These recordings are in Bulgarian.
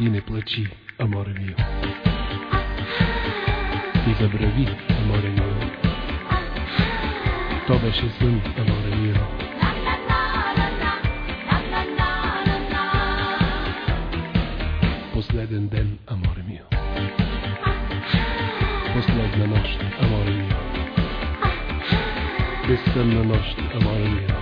И не плачи, аморе мио. И забрави, аморе мио. То беше сън, аморе мио. Последен ден, аморе. beslenme nasht Amariya Beslenme nasht Amariya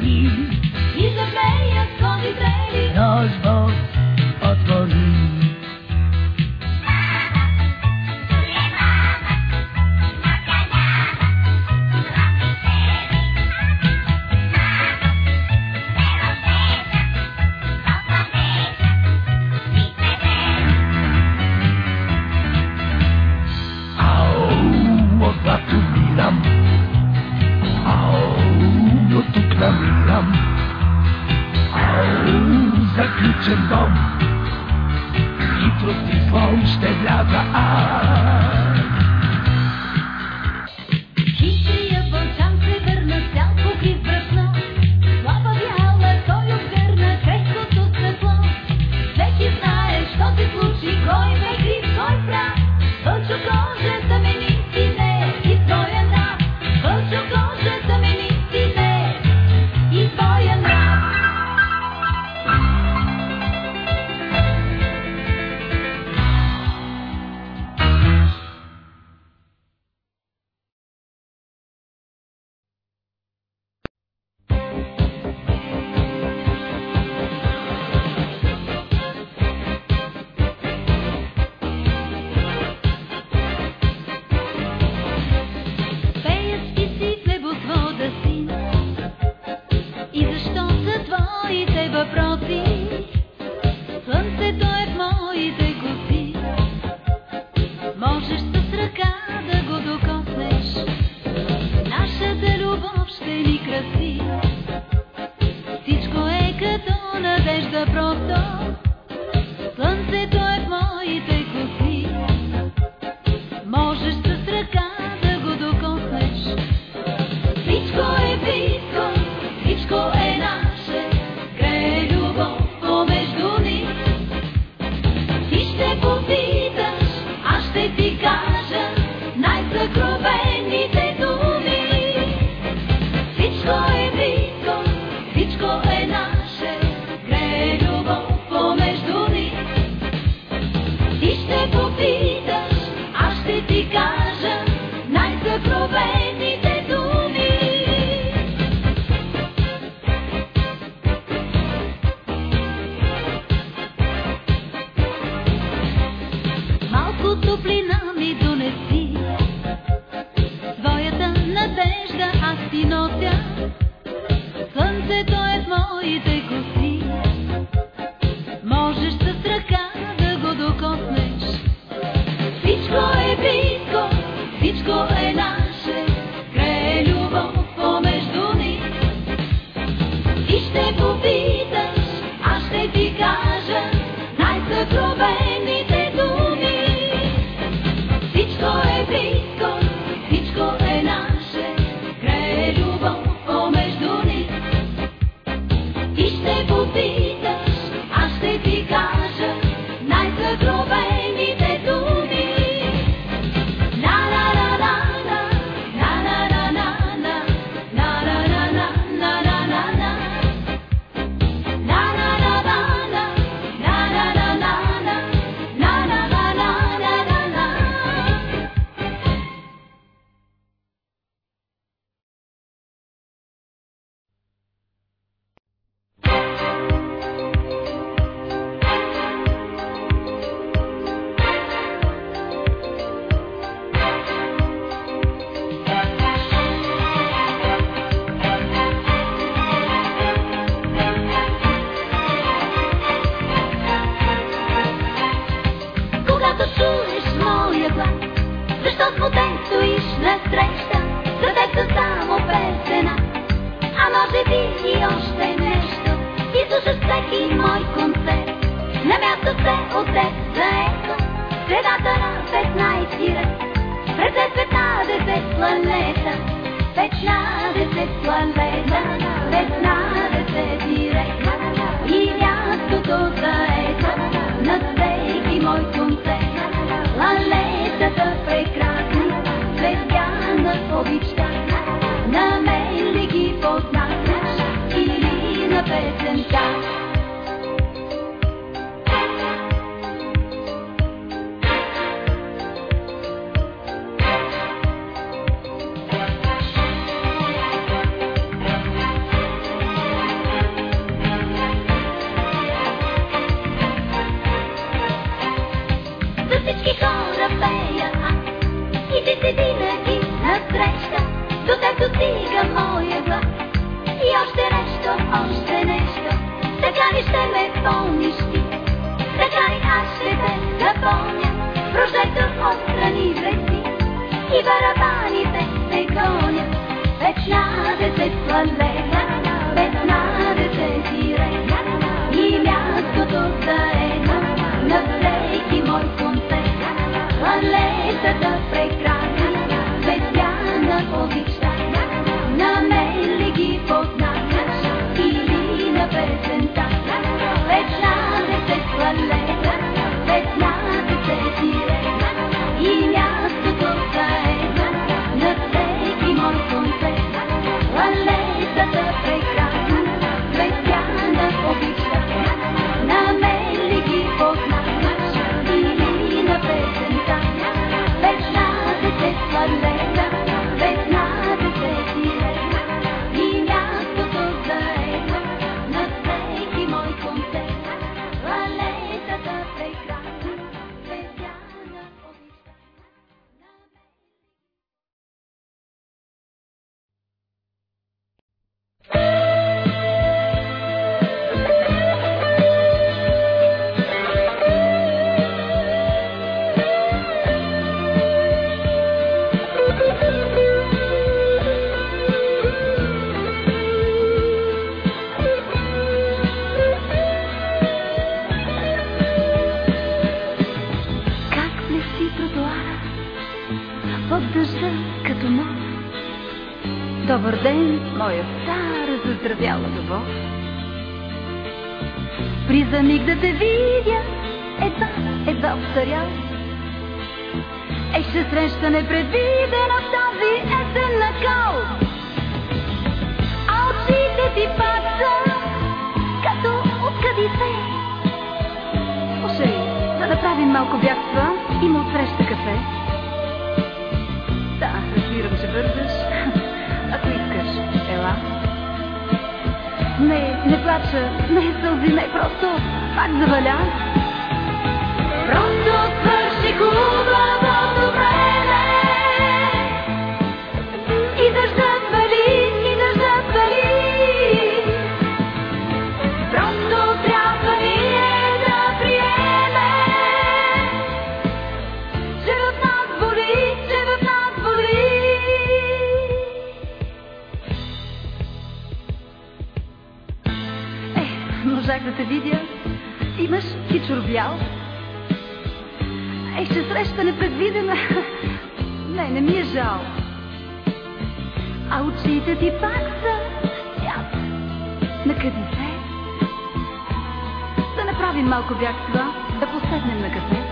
me. Среща непредвидена в този есен накал. А очите ти пак са като откъдите. Слушай, да направим малко бягства, има отсреща кафе. Да, разбирам, че бързаш. Ако искаш, ела. Не, не плача, не сълзи, не, просто пак заваля. Просто свърши хубавото можах да те видя. Имаш кичур бял. Е, ще среща непредвидена. Не, не ми е жал. А очите ти пак са цвят на кадифе. Да направим малко бягства, да поседнем на кафе.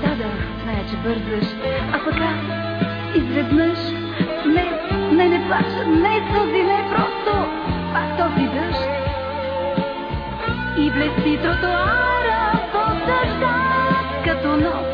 Да, да, зная, че бързаш. А пък аз изведнъж не, не, не плача, не сълзи, не просто пак този блести тротуара под дъжда, като нов.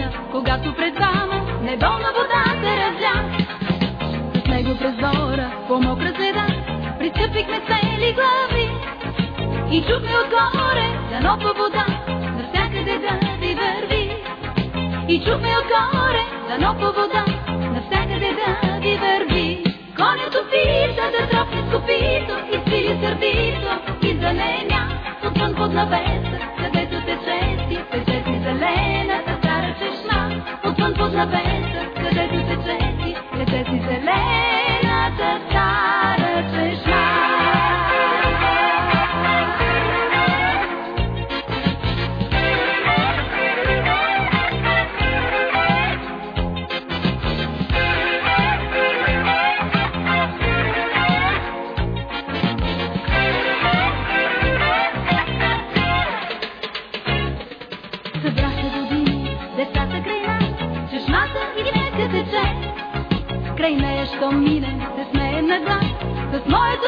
съня, когато пред двама недолна вода се разля. С него през двора, по мокра следа, пристъпихме цели глави и чухме отгоре за нова вода, навсякъде да ви върви. И чухме отгоре за нова вода, навсякъде да ви върви. Конето пита да тропне с копито и свири сърдито и заменя отвън под навеса, където тече чести, тече си зелената на бесък, където тече ти, тече ти зелената стая. поминем, да сме на глас, с моят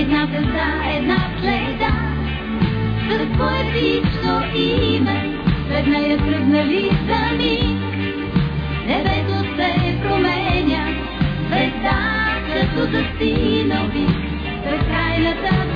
Една звезда, една следа, за твое лично име, след веднага тръгнали сами. Небето се променя, звезда като застинал ви, безкрайната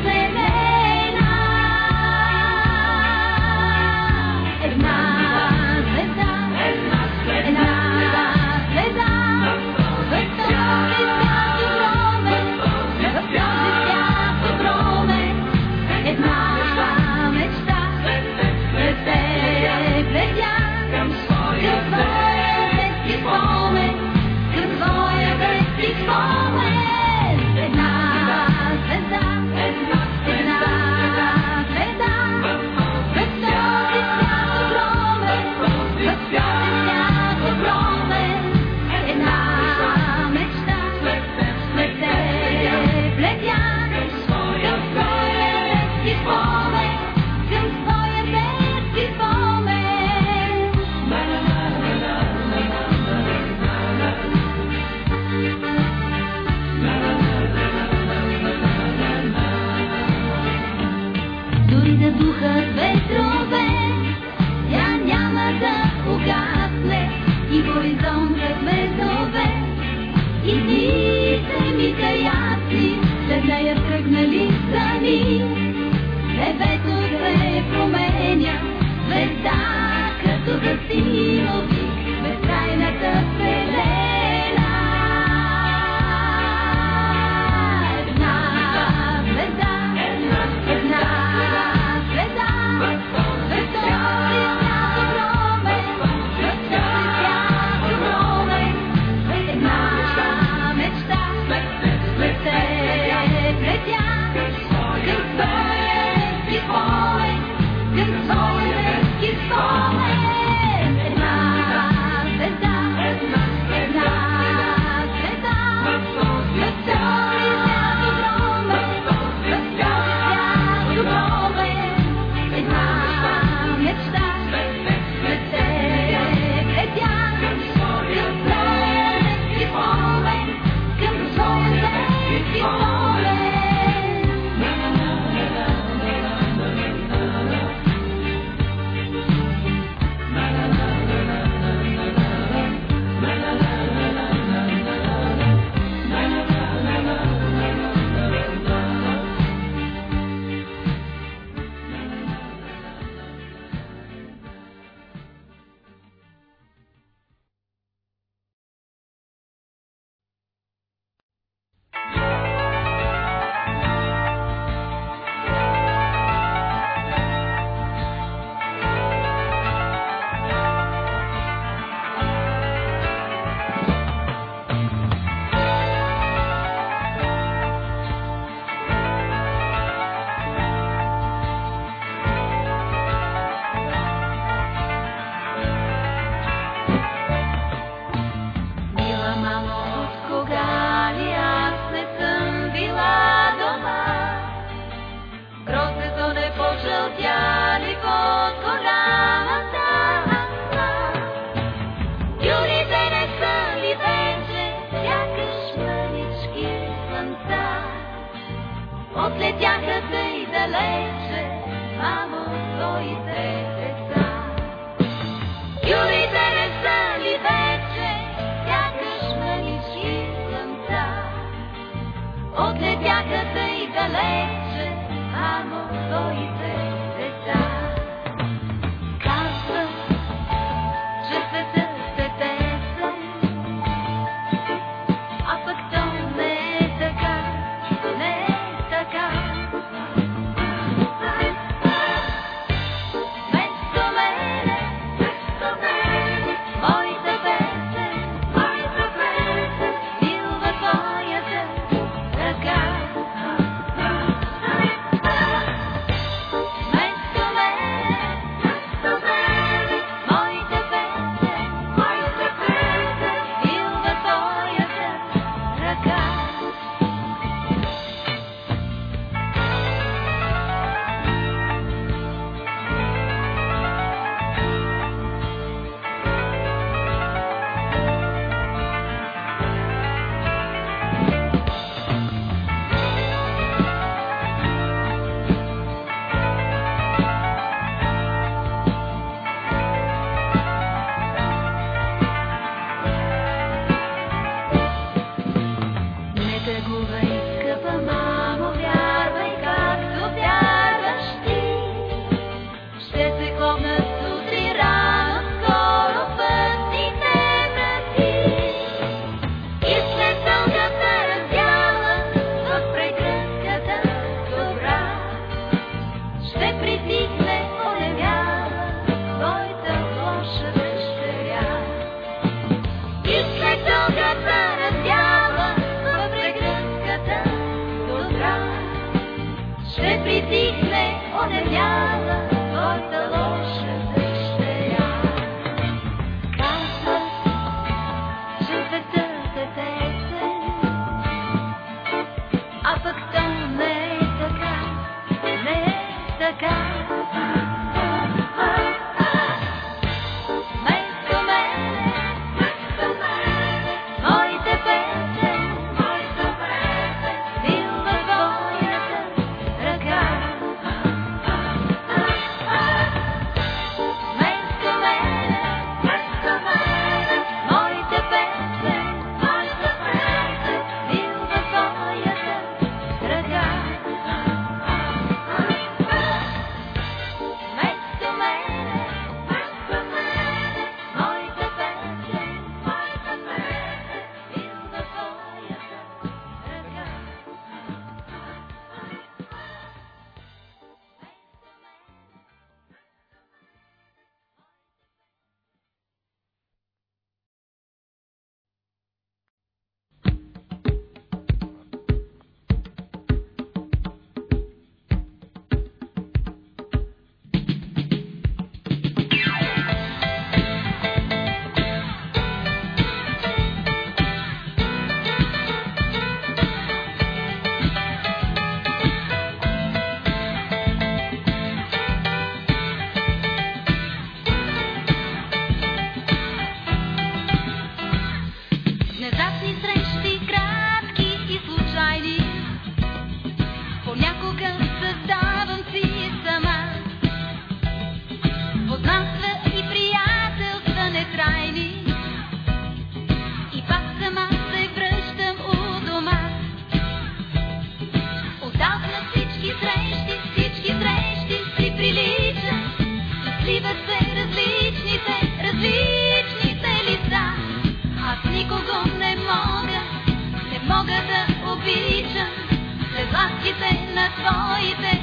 на твоите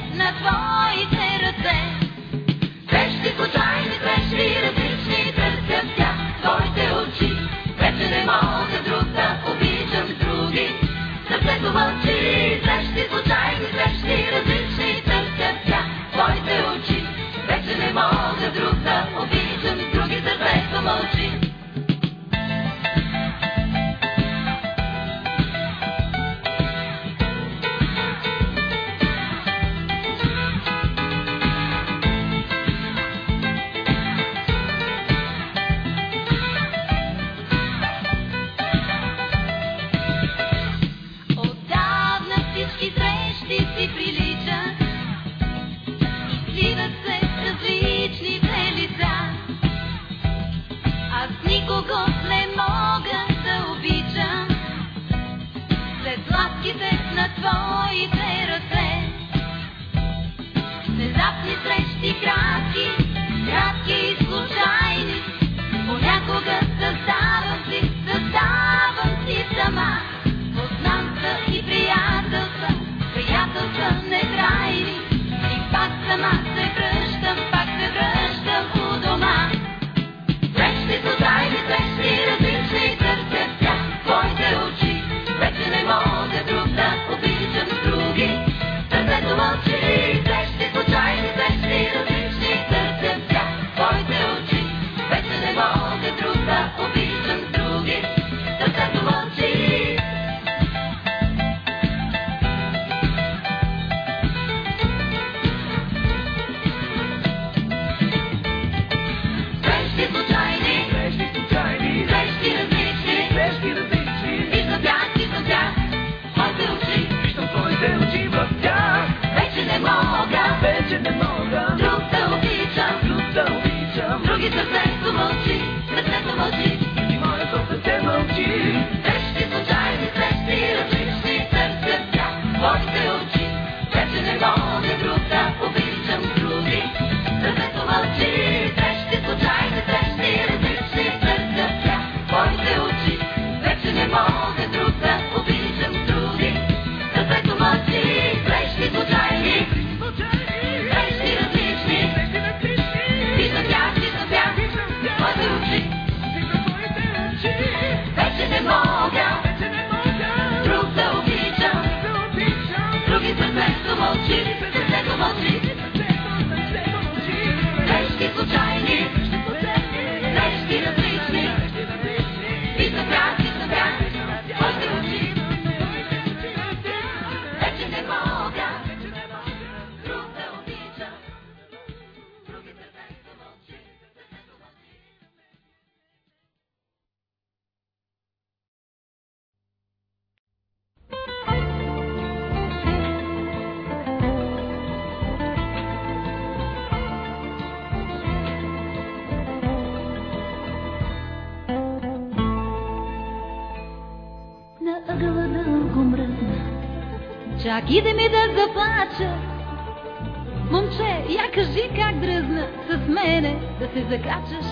се закачаш.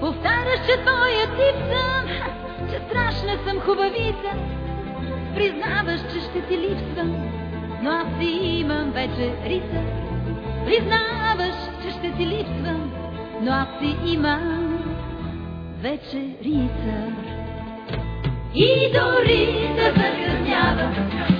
Повтаряш, че твоя тип съм, че страшна съм хубавица. Признаваш, че ще ти липсвам, но аз си имам вече риса. Признаваш, че ще ти липсвам, но аз си имам вече рица. И дори да закъснява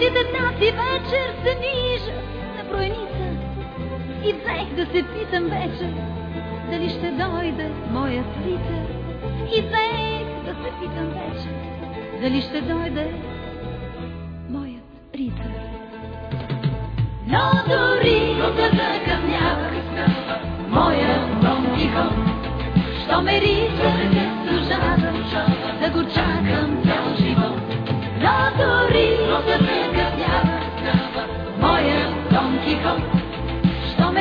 Минутите тази вечер се нижат на бройница и взех да се питам вече, дали ще дойде моят рицар. И взех да се питам вече, дали ще дойде моят рицар. Но дори да закъснява моя Дон Кихот, що ме риса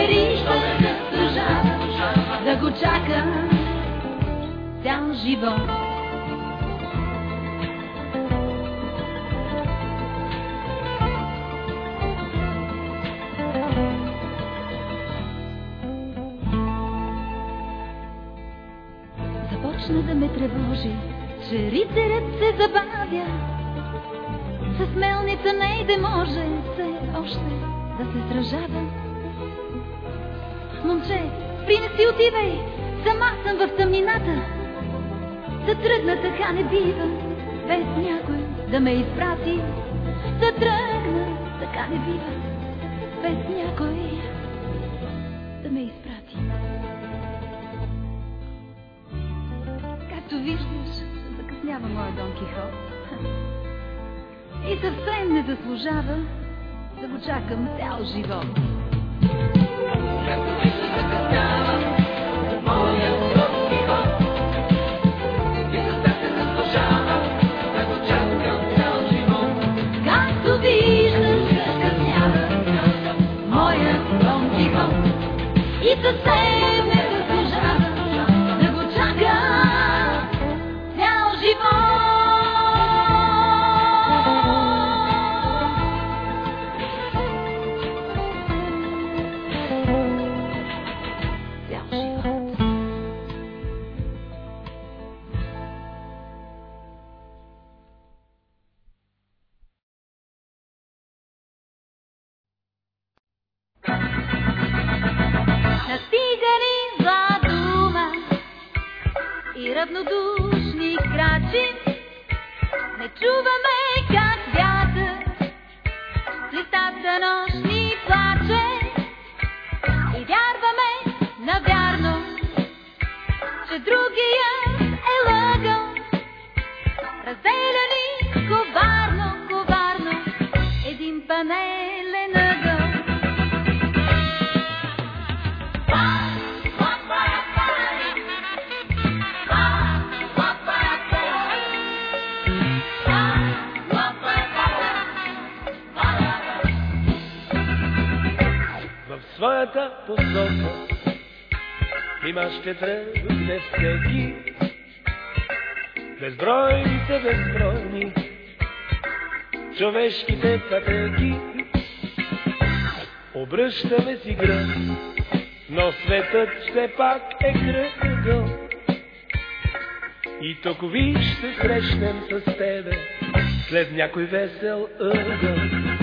риса заслужава да го чакам цял живот. Започна да ме тревожи, че рицарят се забавя. С мелница не да може все още да се сражава. Момче, принеси отивай, сама съм в тъмнината. Да тръгна така не бива, без някой да ме изпрати. Да тръгна така не бива, без някой да ме изпрати. Както виждаш, закъснява моя Дон Кихот. И съвсем не заслужава да го чакам цял живот. Както виждаш, ще тръгне всеки. Безбройни са безбройни човешките пътеки. Обръщаме си гръб, но светът все пак е кръгъл. И тук ви ще срещнем с тебе след някой весел ъгъл.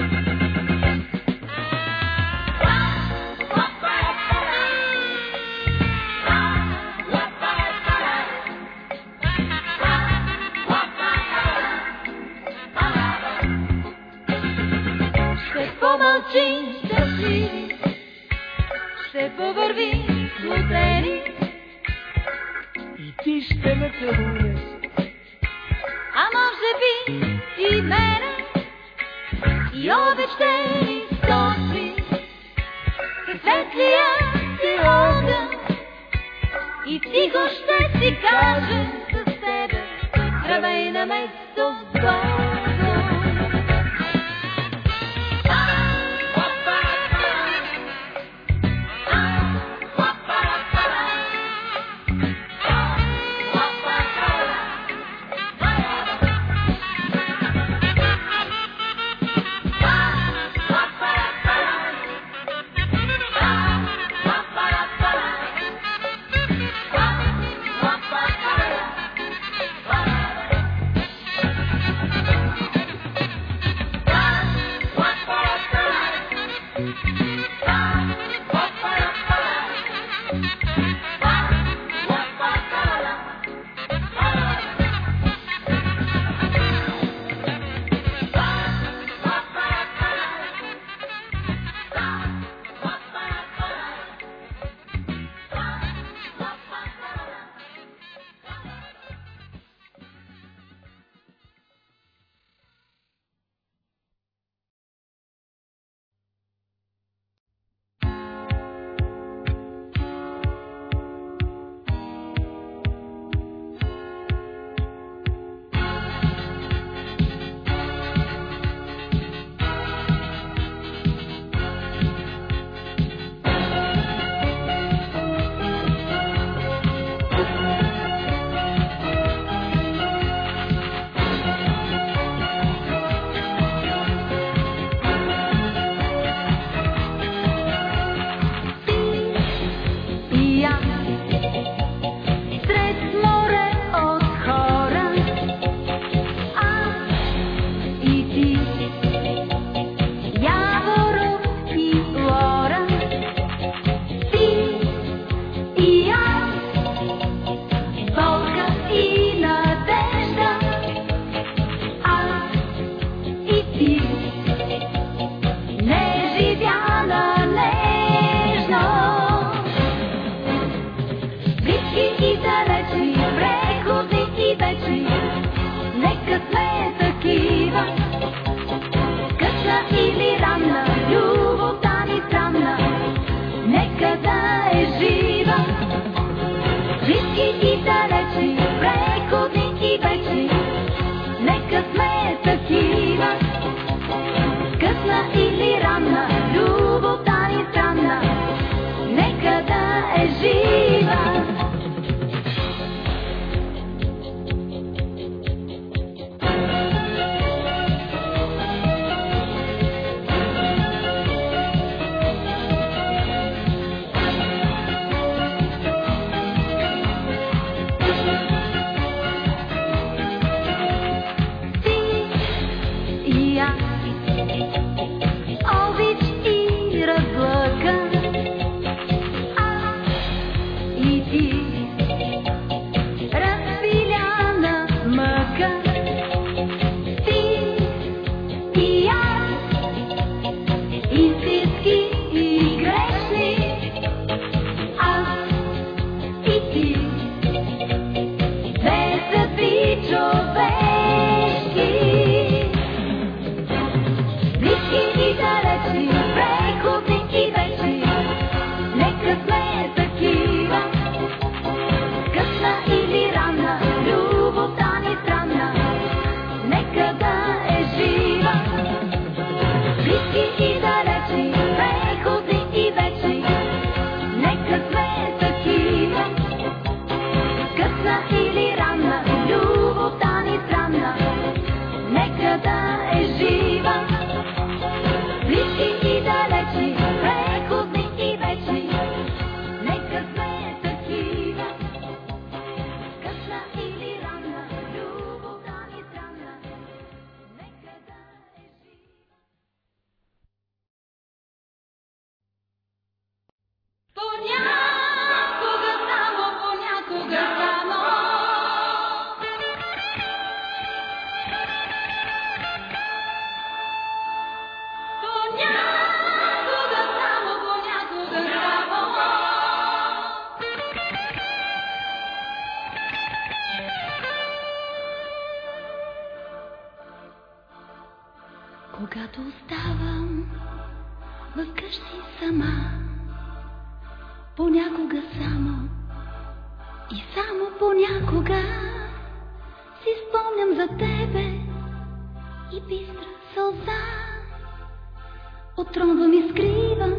Отромвам и скривам,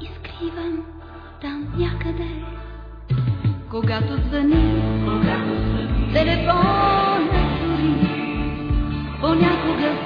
и скривам там някъде. Когато звъни, когато звъни, телефонът дори, понякога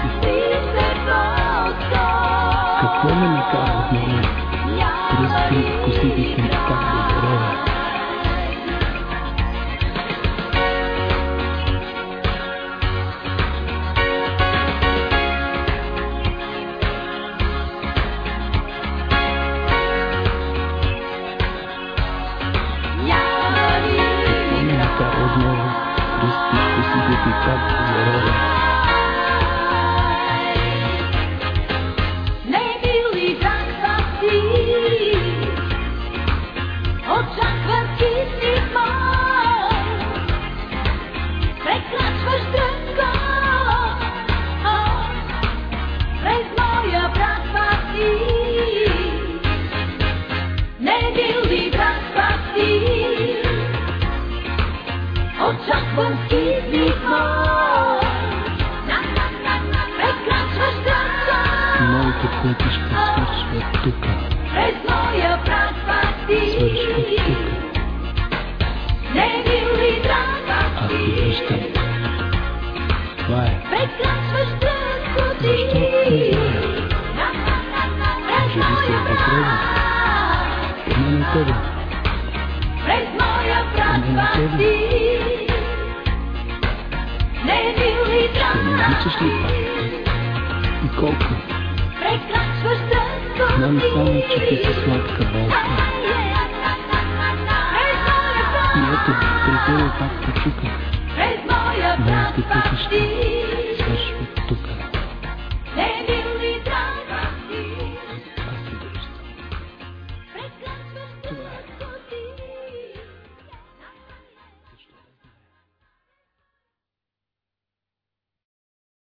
Благословени минути. Какво ме накара отново? Пръсти в